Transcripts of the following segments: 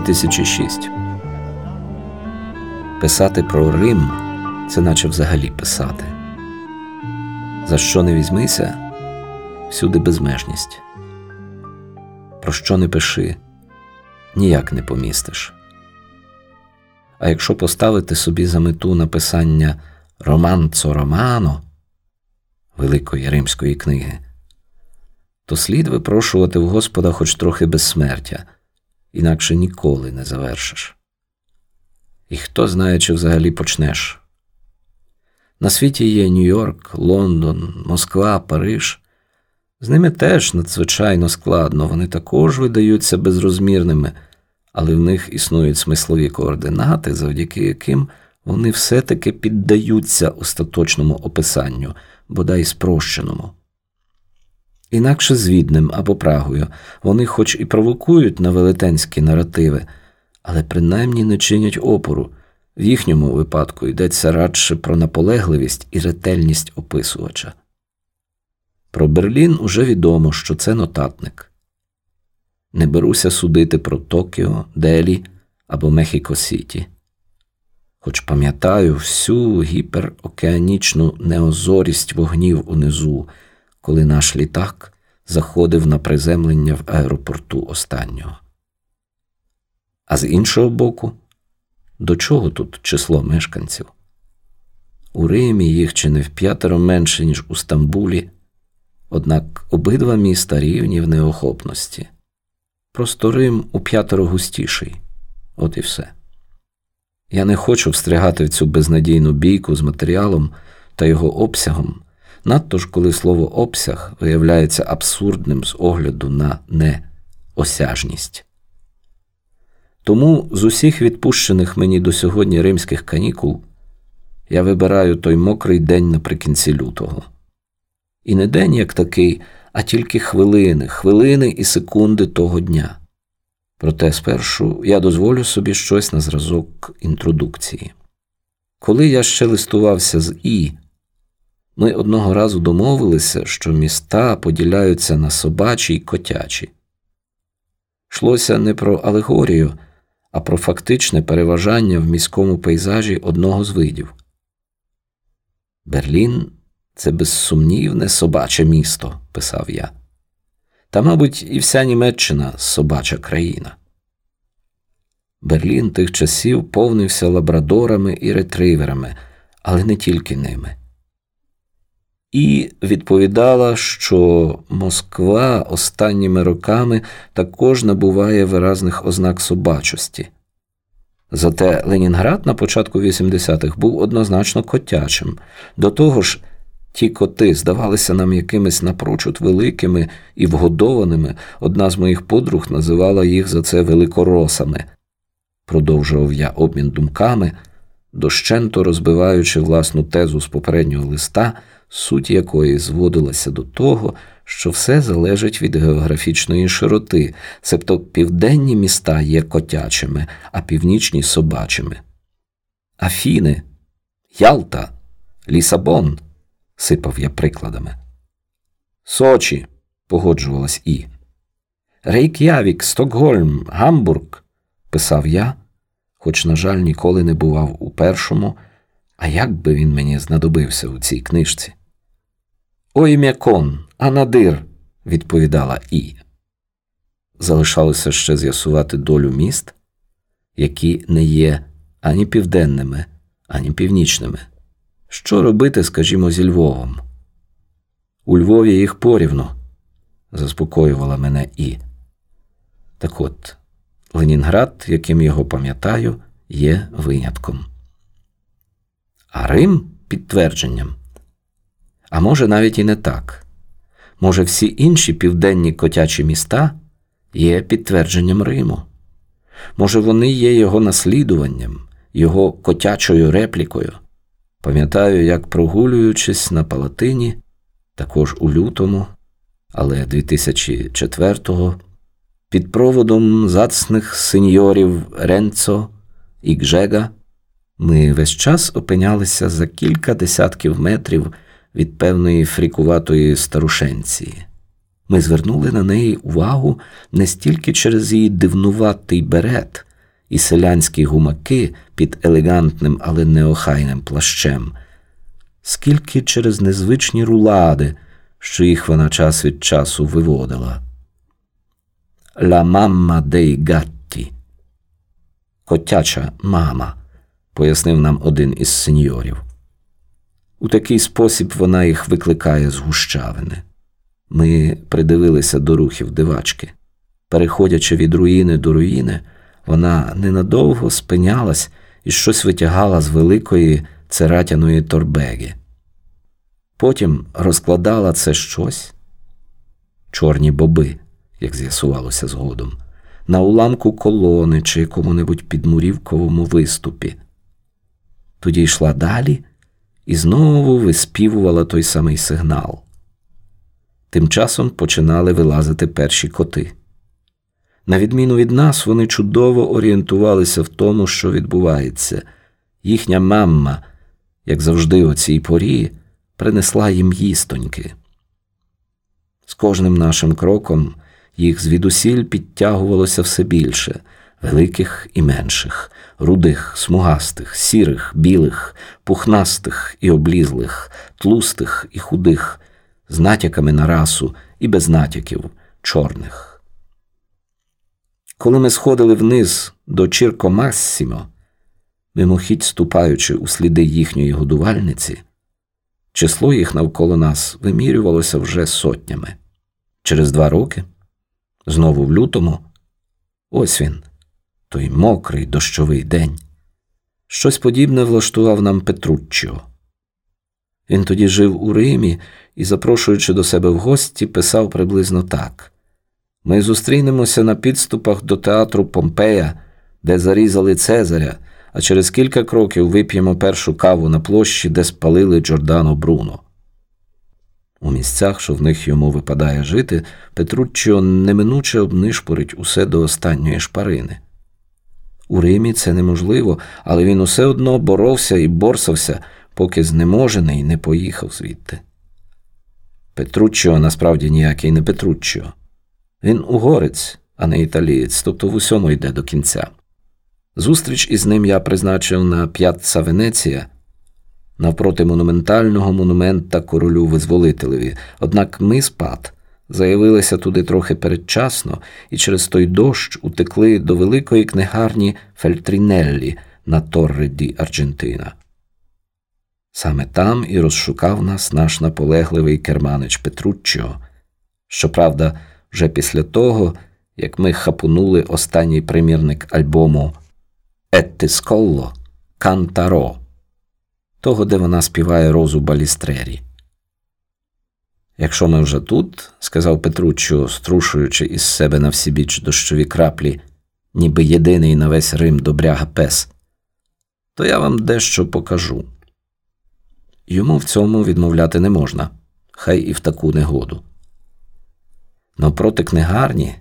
Рим 2006. Писати про Рим це наче взагалі писати. За що не візьмися, всюди безмежність. Про що не пиши, ніяк не помістиш. А якщо поставити собі за мету написання романцо романо великої римської книги, то слід випрошувати в Господа хоч трохи безсмертя, інакше ніколи не завершиш. І хто знає, чи взагалі почнеш. На світі є Нью-Йорк, Лондон, Москва, Париж. З ними теж надзвичайно складно, вони також видаються безрозмірними, але в них існують смислові координати, завдяки яким вони все-таки піддаються остаточному описанню, бодай спрощеному. Інакше з Віднем або Прагою вони хоч і провокують на велетенські наративи, але принаймні не чинять опору. В їхньому випадку йдеться радше про наполегливість і ретельність описувача. Про Берлін уже відомо, що це нотатник. Не беруся судити про Токіо, Делі або Мехіко Сіті. Хоч пам'ятаю всю гіперокеанічну неозорість вогнів унизу, коли наш літак заходив на приземлення в аеропорту останнього. А з іншого боку, до чого тут число мешканців? У Римі їх чи не в п'ятеро менше, ніж у Стамбулі, однак обидва міста рівні в неохопності. Просто Рим у п'ятеро густіший, от і все. Я не хочу встрягати в цю безнадійну бійку з матеріалом та його обсягом, надто ж коли слово обсяг виявляється абсурдним з огляду на неосяжність. Тому з усіх відпущених мені до сьогодні римських канікул я вибираю той мокрий день наприкінці лютого. І не день як такий, а тільки хвилини, хвилини і секунди того дня. Проте спершу я дозволю собі щось на зразок інтродукції. Коли я ще листувався з І, ми одного разу домовилися, що міста поділяються на собачі й котячі. Йшлося не про алегорію а про фактичне переважання в міському пейзажі одного з видів. Берлін це безсумнівне собаче місто, писав я. Та, мабуть, і вся Німеччина собача країна. Берлін тих часів повнився лабрадорами і ретриверами, але не тільки ними. І відповідала, що Москва останніми роками також набуває виразних ознак собачості. Зате Ленінград на початку 80-х був однозначно котячим. До того ж, ті коти здавалися нам якимись напрочуд великими і вгодованими. Одна з моїх подруг називала їх за це великоросами. Продовжував я обмін думками, дощенто розбиваючи власну тезу з попереднього листа суть якої зводилася до того, що все залежить від географічної широти, себто південні міста є котячими, а північні собачими. Афіни, Ялта, Лісабон, сипав я прикладами. Сочі, погоджувалась І. Рейк'явік, Стокгольм, Гамбург, писав я, хоч, на жаль, ніколи не бував у першому, а як би він мені знадобився у цій книжці. Ой м'якон, а надир, відповідала І. Залишалося ще з'ясувати долю міст, які не є ані південними, ані північними. Що робити, скажімо, зі Львовом? У Львові їх порівну, заспокоювала мене І. Так от, Ленінград, яким його пам'ятаю, є винятком. А Рим підтвердженням. А може, навіть і не так. Може, всі інші південні котячі міста є підтвердженням Риму. Може, вони є його наслідуванням, його котячою реплікою. Пам'ятаю, як прогулюючись на Палатині, також у лютому, але 2004-го, під проводом зацних сеньорів Ренцо і Гжега, ми весь час опинялися за кілька десятків метрів від певної фрікуватої старушенці. Ми звернули на неї увагу не стільки через її дивнуватий берет і селянські гумаки під елегантним, але неохайним плащем, скільки через незвичні рулади, що їх вона час від часу виводила. Ла мамма дей гатті. Котяча мама, пояснив нам один із сеньорів. У такий спосіб вона їх викликає з гущавини. Ми придивилися до рухів дивачки. Переходячи від руїни до руїни, вона ненадовго спинялась і щось витягала з великої цератяної торбеги. Потім розкладала це щось, чорні боби, як з'ясувалося згодом, на уламку колони чи якому-небудь підмурівковому виступі. Тоді йшла далі і знову виспівувала той самий сигнал. Тим часом починали вилазити перші коти. На відміну від нас, вони чудово орієнтувалися в тому, що відбувається. Їхня мамма, як завжди, о цій порі, принесла їм їстоньки. З кожним нашим кроком їх звідусіль підтягувалося все більше великих і менших, рудих, смугастих, сірих, білих, пухнастих і облізлих, тлустих і худих, з натяками на расу і без натяків чорних. Коли ми сходили вниз до Чірко Массімо, мимохідь ступаючи у сліди їхньої годувальниці, число їх навколо нас вимірювалося вже сотнями. Через два роки, знову в лютому, ось він, той мокрий дощовий день. Щось подібне влаштував нам Петруччо. Він тоді жив у Римі і, запрошуючи до себе в гості, писав приблизно так: Ми зустрінемося на підступах до театру Помпея, де зарізали Цезаря, а через кілька кроків вип'ємо першу каву на площі, де спалили Джордано Бруно. У місцях, що в них йому випадає жити, Петруччо неминуче обнишпорить усе до останньої шпарини. У Римі це неможливо, але він усе одно боровся і борсався, поки знеможений не поїхав звідти. Петруччо насправді ніякий не Петруччо. Він угорець, а не італієць, тобто в усьому йде до кінця. Зустріч із ним я призначив на п'ятца Венеція навпроти монументального монумента королю визволителеві, однак ми спад заявилися туди трохи передчасно і через той дощ утекли до великої книгарні Фельтрінеллі на Торре ді Арджентина. Саме там і розшукав нас наш наполегливий керманич Петруччо. Щоправда, вже після того, як ми хапунули останній примірник альбому Еттисколло Кантаро, того, де вона співає розу Балістрері. Якщо ми вже тут, сказав Петруччо, струшуючи із себе на всібіч дощові краплі, ніби єдиний на весь Рим добряга пес, то я вам дещо покажу. Йому в цьому відмовляти не можна, хай і в таку негоду. Навпроти книгарні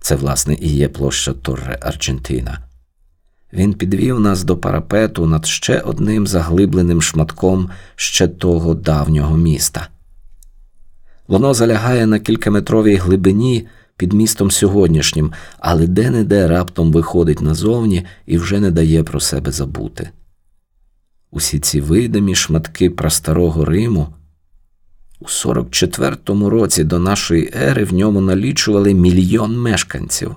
це, власне, і є площа Торре Арчентина. Він підвів нас до парапету над ще одним заглибленим шматком ще того давнього міста. Воно залягає на кількаметровій глибині під містом сьогоднішнім, але де-не-де раптом виходить назовні і вже не дає про себе забути. Усі ці видимі шматки прастарого Риму. У 44-му році до нашої ери в ньому налічували мільйон мешканців.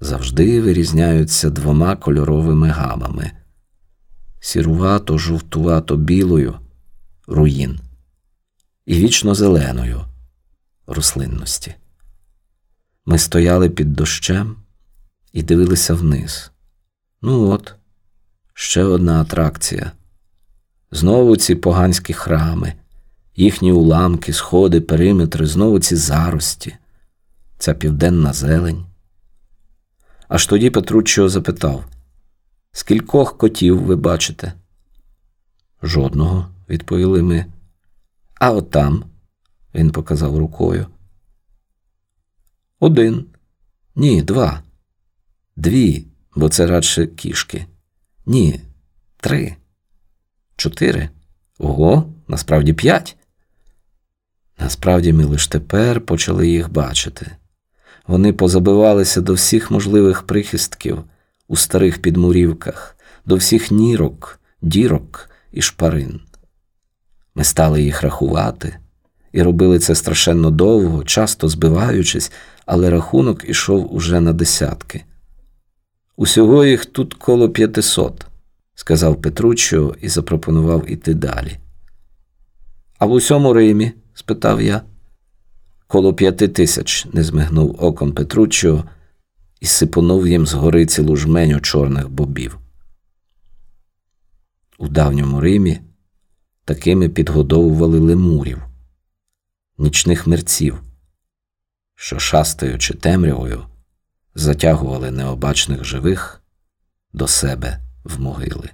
Завжди вирізняються двома кольоровими гамами сірувато, жовтувато білою руїн і вічно зеленою рослинності. Ми стояли під дощем і дивилися вниз. Ну от, ще одна атракція. Знову ці поганські храми, їхні уламки, сходи, периметри, знову ці зарості, ця південна зелень. Аж тоді Петруччо запитав Скількох котів ви бачите? Жодного, відповіли ми. А отам, він показав рукою. Один. Ні, два. Дві, бо це радше кішки. Ні, три. Чотири. Ого, насправді п'ять. Насправді ми лише тепер почали їх бачити. Вони позабивалися до всіх можливих прихистків у старих підмурівках, до всіх нірок, дірок і шпарин. Ми стали їх рахувати і робили це страшенно довго, часто збиваючись, але рахунок ішов уже на десятки. Усього їх тут коло п'ятисот, сказав Петруччо і запропонував іти далі. А в усьому Римі? спитав я. Коло п'яти тисяч, не змигнув оком Петруччо і сипонув їм згори цілу жменю чорних бобів. У давньому Римі такими підгодовували лемурів, нічних мерців, що, шастаючи темрявою, затягували необачних живих до себе в могили.